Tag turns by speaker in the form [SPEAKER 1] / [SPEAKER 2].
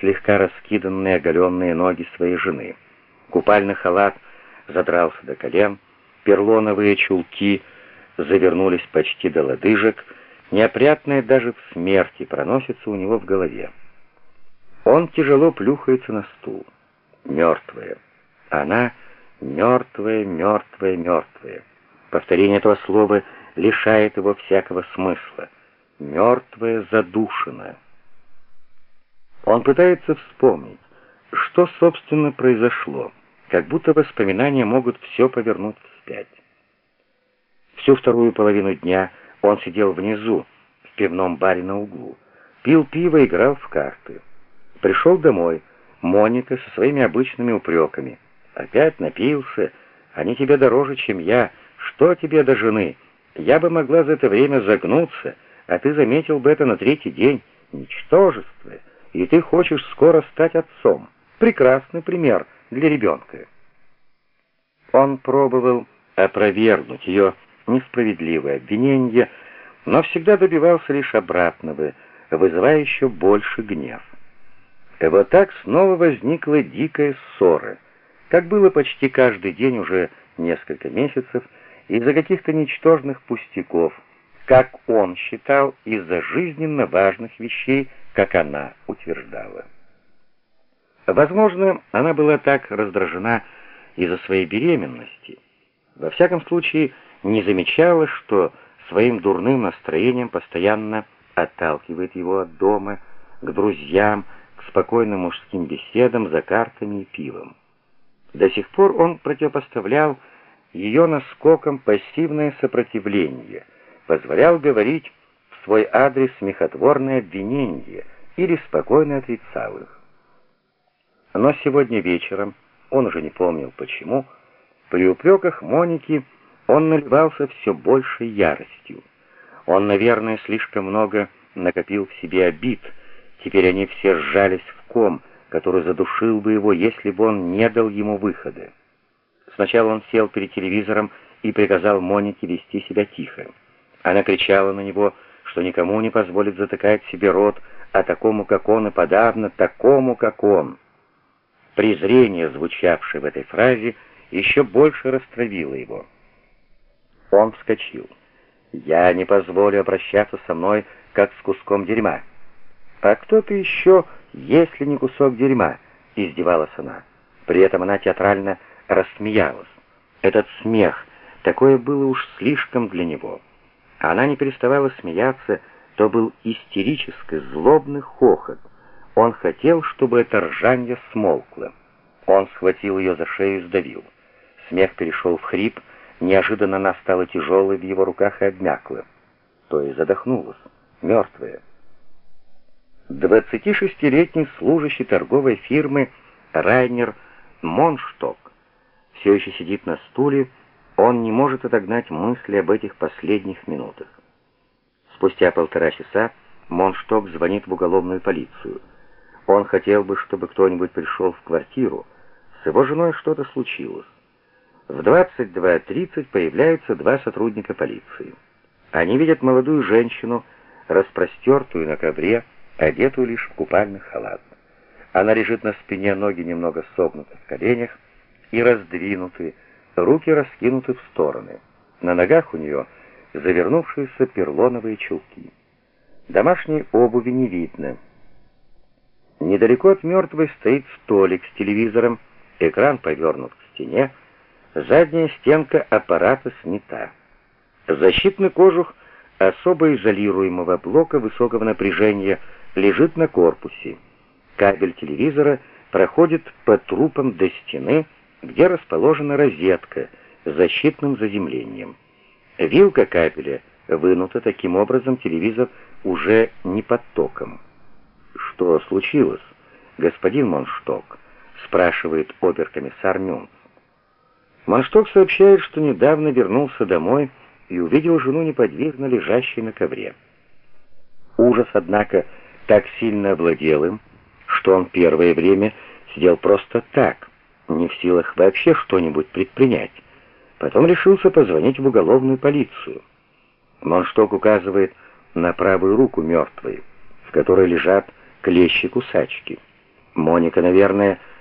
[SPEAKER 1] слегка раскиданные оголенные ноги своей жены. Купальный халат задрался до колен, перлоновые чулки завернулись почти до лодыжек, неопрятное даже в смерти проносится у него в голове. Он тяжело плюхается на стул. Мертвая. Она мертвая, мертвая, мертвая. Повторение этого слова лишает его всякого смысла. Мертвая, задушенная. Он пытается вспомнить, что, собственно, произошло, как будто воспоминания могут все повернуть вспять. Всю вторую половину дня он сидел внизу, в пивном баре на углу, пил пиво играл в карты. Пришел домой, Моника со своими обычными упреками. «Опять напился, они тебе дороже, чем я. Что тебе до жены? Я бы могла за это время загнуться, а ты заметил бы это на третий день. Ничтожество!» И ты хочешь скоро стать отцом. Прекрасный пример для ребенка. Он пробовал опровергнуть ее несправедливое обвинение, но всегда добивался лишь обратного, вызывая еще больше гнев. И вот так снова возникла дикая ссора, как было почти каждый день уже несколько месяцев, из-за каких-то ничтожных пустяков, как он считал, из-за жизненно важных вещей, как она утверждала. Возможно, она была так раздражена из-за своей беременности. Во всяком случае, не замечала, что своим дурным настроением постоянно отталкивает его от дома, к друзьям, к спокойным мужским беседам за картами и пивом. До сих пор он противопоставлял ее наскоком пассивное сопротивление, позволял говорить свой адрес смехотворные обвинения или спокойно отрицал их. Но сегодня вечером, он уже не помнил почему, при упреках Моники он наливался все большей яростью. Он, наверное, слишком много накопил в себе обид, теперь они все сжались в ком, который задушил бы его, если бы он не дал ему выхода. Сначала он сел перед телевизором и приказал Монике вести себя тихо. Она кричала на него что никому не позволит затыкать себе рот, а такому, как он, и подавно такому, как он. Презрение, звучавшее в этой фразе, еще больше растравило его. Он вскочил. «Я не позволю обращаться со мной, как с куском дерьма». «А кто ты еще, если не кусок дерьма?» — издевалась она. При этом она театрально рассмеялась. Этот смех, такое было уж слишком для него. Она не переставала смеяться, то был истерический, злобный хохот. Он хотел, чтобы это ржанье смолкло. Он схватил ее за шею и сдавил. Смех перешел в хрип, неожиданно она стала тяжелой в его руках и обмякла. То и задохнулась, мертвая. 26-летний служащий торговой фирмы Райнер Моншток все еще сидит на стуле, он не может отогнать мысли об этих последних минутах. Спустя полтора часа Моншток звонит в уголовную полицию. Он хотел бы, чтобы кто-нибудь пришел в квартиру. С его женой что-то случилось. В 22.30 появляются два сотрудника полиции. Они видят молодую женщину, распростертую на ковре, одетую лишь в купальный халат. Она лежит на спине, ноги немного согнуты в коленях и раздвинуты, руки раскинуты в стороны. На ногах у нее завернувшиеся перлоновые чулки. Домашней обуви не видно. Недалеко от мертвой стоит столик с телевизором, экран повернут к стене, задняя стенка аппарата снята. Защитный кожух особо изолируемого блока высокого напряжения лежит на корпусе. Кабель телевизора проходит по трупам до стены, где расположена розетка с защитным заземлением. Вилка кабеля вынута, таким образом телевизор уже не под током. «Что случилось, господин Моншток?» — спрашивает оберкомиссар Мюнц. Моншток сообщает, что недавно вернулся домой и увидел жену неподвижно лежащей на ковре. Ужас, однако, так сильно овладел им, что он первое время сидел просто так, не в силах вообще что-нибудь предпринять. Потом решился позвонить в уголовную полицию. Моншток указывает на правую руку мертвой, в которой лежат клещи-кусачки. Моника, наверное,